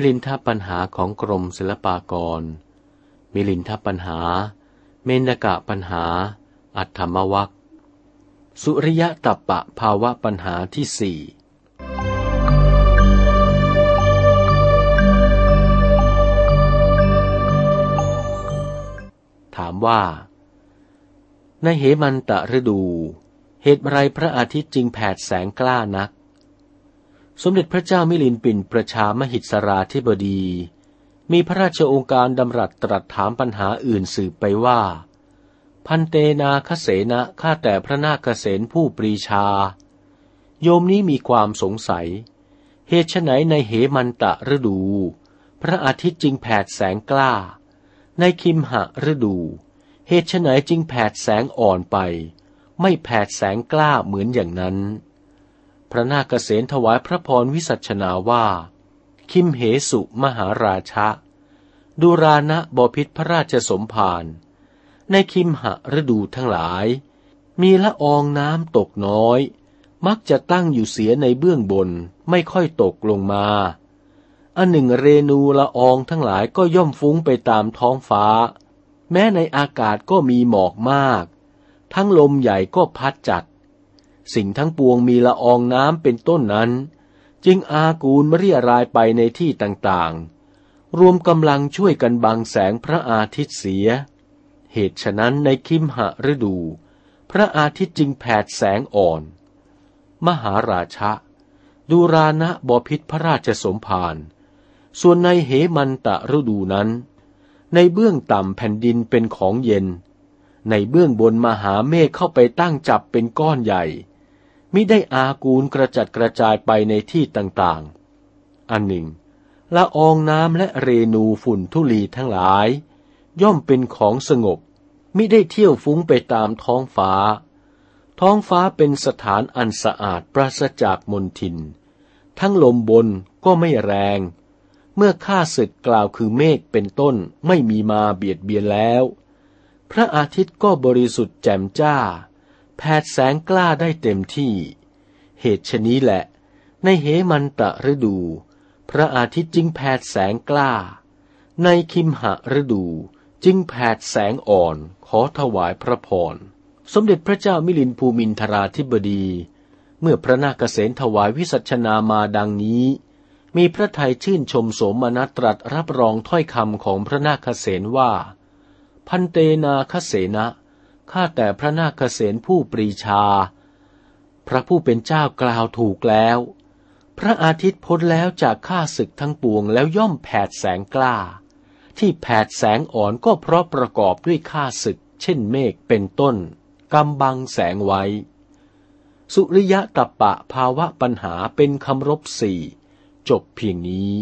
มิลินทปัญหาของกรมศิลปากร มิลินทปัญหา เมนกะปัญหา อัตถมวัคสุริยะตัปปะภาวะปัญหาที่สี่ถามว่า ในเหมันตะฤดู เหตุไรพระอาทิตย์จึงแผดแสงกล้านัก สมเด็จพระเจ้ามิลินปินประชามหิสราธิบดี มีพระราชองค์การดำรัสตรัสถามปัญหาอื่นสืบไปว่า พันเตนาคเสนะข้าแต่พระนาคเสนผู้ปรีชา โยมนี้มีความสงสัย เหตุไฉนในเหมันตะฤดู พระอาทิตย์จึงแผดแสงกล้า ในคิมหะฤดู เหตุไฉนจึงแผดแสงอ่อนไป ไม่แผดแสงกล้าเหมือนอย่างนั้น พระนาคเษนถวายพระพรวิสัชนาว่า คิมเหสุมหาราชะ ดูรานะบพิษพระราชสมภาร ในคิมหะฤดูทั้งหลาย มีละอองน้ำตกน้อย มักจะตั้งอยู่เสียในเบื้องบนไม่ค่อยตกลงมา อันหนึ่งเรนูละอองทั้งหลายก็ย่อมฟุ้งไปตามท้องฟ้า แม้ในอากาศก็มีหมอกมาก ทั้งลมใหญ่ก็พัดจัด สิ่งทั้งปวงมีละอองน้ำเป็นต้นนั้น จึงอากูลเรียรายไปในที่ต่างๆ รวมกำลังช่วยกันบังแสงพระอาทิตย์เสีย เหตุฉะนั้นในคิมหะฤดู พระอาทิตย์จึงแผดแสงอ่อน มหาราชะ ดูรานะบพิษพระราชสมภารส่วนในเหมันตะฤดูนั้น ในเบื้องต่ำแผ่นดินเป็นของเย็นในเบื้องบนมหาเมฆเข้าไปตั้งจับเป็นก้อนใหญ่ มิได้อากูลกระจัดกระจายไปในที่ต่างๆ อันหนึ่ง ละอองน้ำและเรนูฝุ่นทุลีทั้งหลาย ย่อมเป็นของสงบ มิได้เที่ยวฟุ้งไปตามท้องฟ้า ท้องฟ้าเป็นสถานอันสะอาดปราศจากมลทิน ทั้งลมบนก็ไม่แรง เมื่อข้าศึกกล่าวคือเมฆเป็นต้นไม่มีมาเบียดเบียนแล้ว พระอาทิตย์ก็บริสุทธิ์แจ่มจ้า แผดแสงกล้าได้เต็มที่ เหตุชนี้แหละ ในเหมันตะฤดู พระอาทิตย์จึงแผดแสงกล้า ในคิมหะฤดูจึงแผดแสงอ่อนขอถวายพระพร สมเด็จพระเจ้ามิลินภูมินทราธิบดี เมื่อพระนาคเษนถวายวิสัชนามาดังนี้ มีพระทัยชื่นชมโสมนัตรัสรับรองถ้อยคำของพระนาคเษนว่า พันเตนาคเสนะ ข้าแต่พระนาคเษนผู้ปรีชา พระผู้เป็นเจ้ากล่าวถูกแล้ว พระอาทิตย์พ้นแล้วจากข้าศึกทั้งปวงแล้วย่อมแผดแสงกล้า ที่แผดแสงอ่อนก็เพราะประกอบด้วยข้าศึก เช่นเมฆเป็นต้นกำบังแสงไว้ สุริยะตัปปะภาวะปัญหาเป็นคำรบสี่ จบเพียงนี้